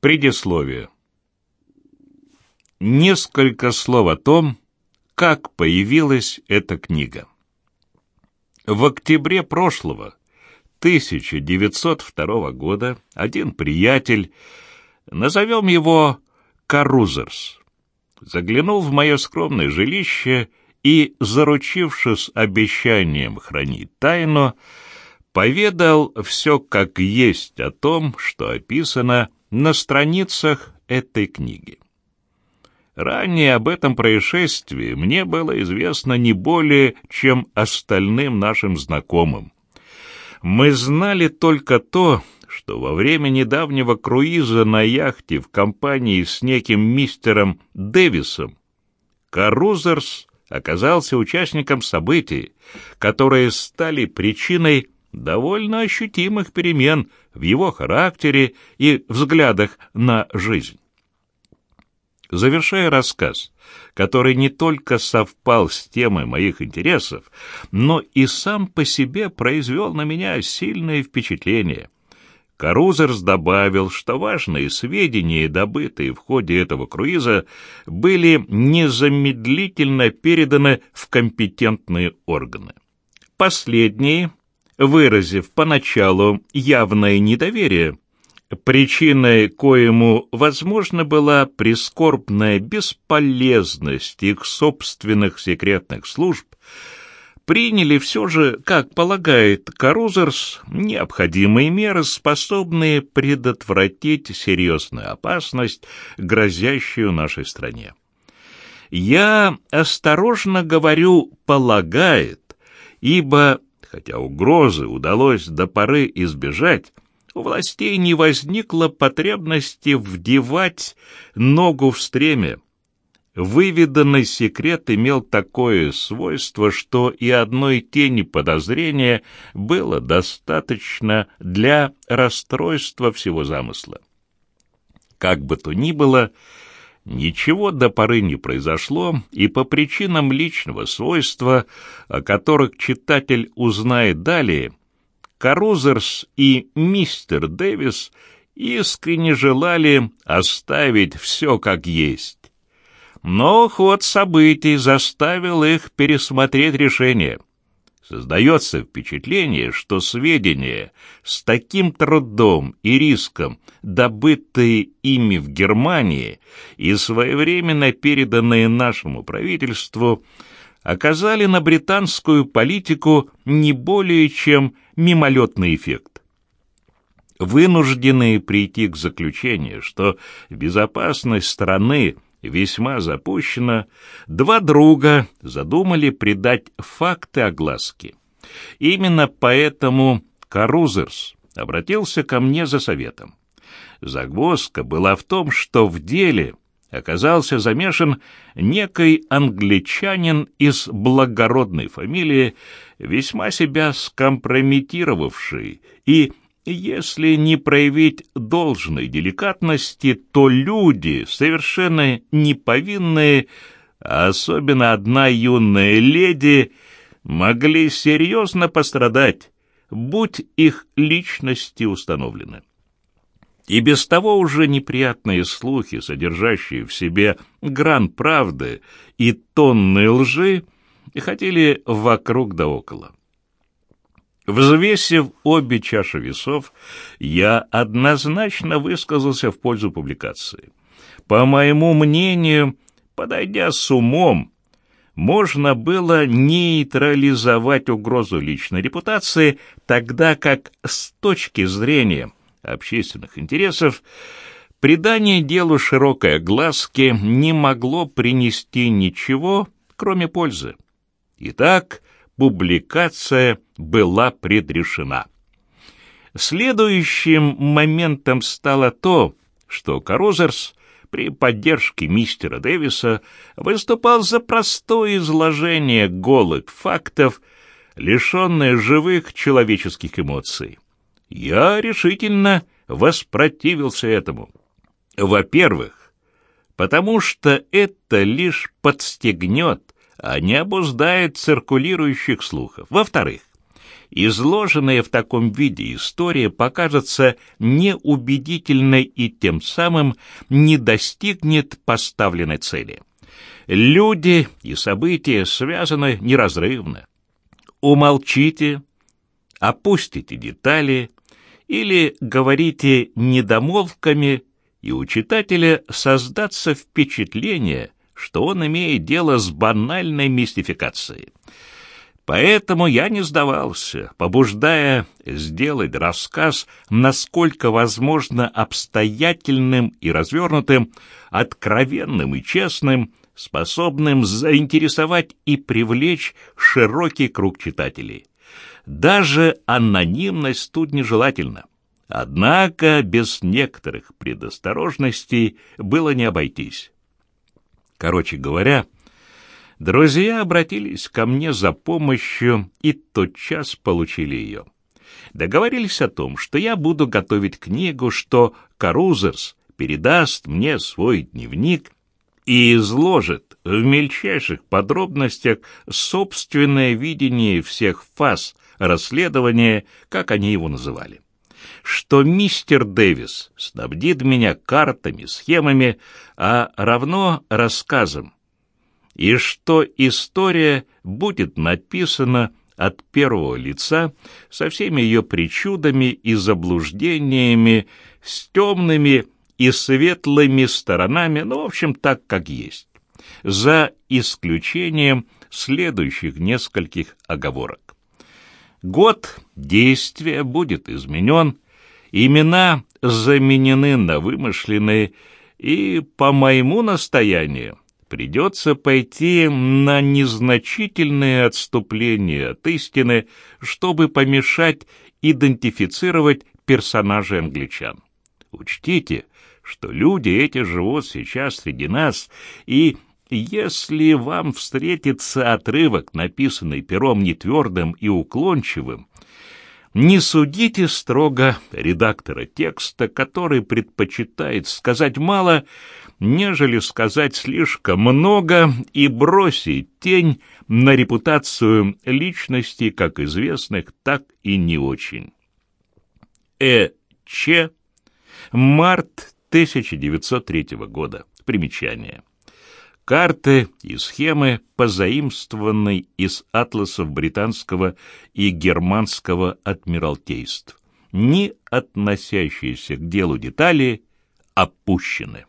Предисловие. Несколько слов о том, как появилась эта книга. В октябре прошлого, 1902 года, один приятель, назовем его Карузерс, заглянул в мое скромное жилище и, заручившись обещанием хранить тайну, поведал все как есть о том, что описано на страницах этой книги. Ранее об этом происшествии мне было известно не более, чем остальным нашим знакомым. Мы знали только то, что во время недавнего круиза на яхте в компании с неким мистером Дэвисом Карузерс оказался участником событий, которые стали причиной довольно ощутимых перемен в его характере и взглядах на жизнь. Завершая рассказ, который не только совпал с темой моих интересов, но и сам по себе произвел на меня сильное впечатление, Карузерс добавил, что важные сведения, добытые в ходе этого круиза, были незамедлительно переданы в компетентные органы. Последние выразив поначалу явное недоверие, причиной коему, возможно, была прискорбная бесполезность их собственных секретных служб, приняли все же, как полагает Карузерс, необходимые меры, способные предотвратить серьезную опасность, грозящую нашей стране. Я осторожно говорю «полагает», ибо Хотя угрозы удалось до поры избежать, у властей не возникло потребности вдевать ногу в стремя. Выведанный секрет имел такое свойство, что и одной тени подозрения было достаточно для расстройства всего замысла. Как бы то ни было, Ничего до поры не произошло, и по причинам личного свойства, о которых читатель узнает далее, Карузерс и мистер Дэвис искренне желали оставить все как есть. Но ход событий заставил их пересмотреть решение. Создается впечатление, что сведения с таким трудом и риском, добытые ими в Германии и своевременно переданные нашему правительству, оказали на британскую политику не более чем мимолетный эффект. Вынужденные прийти к заключению, что безопасность страны – весьма запущена, два друга задумали придать факты огласке. Именно поэтому Карузерс обратился ко мне за советом. Загвоздка была в том, что в деле оказался замешан некий англичанин из благородной фамилии, весьма себя скомпрометировавший и если не проявить должной деликатности, то люди, совершенно неповинные, особенно одна юная леди, могли серьезно пострадать, будь их личности установлены. И без того уже неприятные слухи, содержащие в себе гран правды и тонны лжи, ходили вокруг да около. Взвесив обе чаши весов, я однозначно высказался в пользу публикации. По моему мнению, подойдя с умом, можно было нейтрализовать угрозу личной репутации, тогда как с точки зрения общественных интересов придание делу широкой огласки не могло принести ничего, кроме пользы. Итак, публикация была предрешена. Следующим моментом стало то, что Карузерс при поддержке мистера Дэвиса выступал за простое изложение голых фактов, лишенное живых человеческих эмоций. Я решительно воспротивился этому. Во-первых, потому что это лишь подстегнет не обуздает циркулирующих слухов. Во-вторых, изложенная в таком виде история покажется неубедительной и тем самым не достигнет поставленной цели. Люди и события связаны неразрывно. Умолчите, опустите детали или говорите недомолвками, и у читателя создаться впечатление, что он имеет дело с банальной мистификацией. Поэтому я не сдавался, побуждая сделать рассказ насколько возможно обстоятельным и развернутым, откровенным и честным, способным заинтересовать и привлечь широкий круг читателей. Даже анонимность тут нежелательна. Однако без некоторых предосторожностей было не обойтись. Короче говоря, Друзья обратились ко мне за помощью и тотчас получили ее. Договорились о том, что я буду готовить книгу, что Карузерс передаст мне свой дневник и изложит в мельчайших подробностях собственное видение всех фаз расследования, как они его называли. Что мистер Дэвис снабдит меня картами, схемами, а равно рассказом, и что история будет написана от первого лица со всеми ее причудами и заблуждениями, с темными и светлыми сторонами, ну, в общем, так, как есть, за исключением следующих нескольких оговорок. Год действия будет изменен, имена заменены на вымышленные, и, по моему настоянию, придется пойти на незначительные отступления от истины, чтобы помешать идентифицировать персонажей англичан. Учтите, что люди эти живут сейчас среди нас, и если вам встретится отрывок, написанный пером нетвердым и уклончивым, не судите строго редактора текста, который предпочитает сказать мало, нежели сказать слишком много и бросить тень на репутацию личностей как известных, так и не очень. Э. Ч. Март 1903 года. Примечание. Карты и схемы, позаимствованные из атласов британского и германского адмиралтейств, не относящиеся к делу детали, опущены.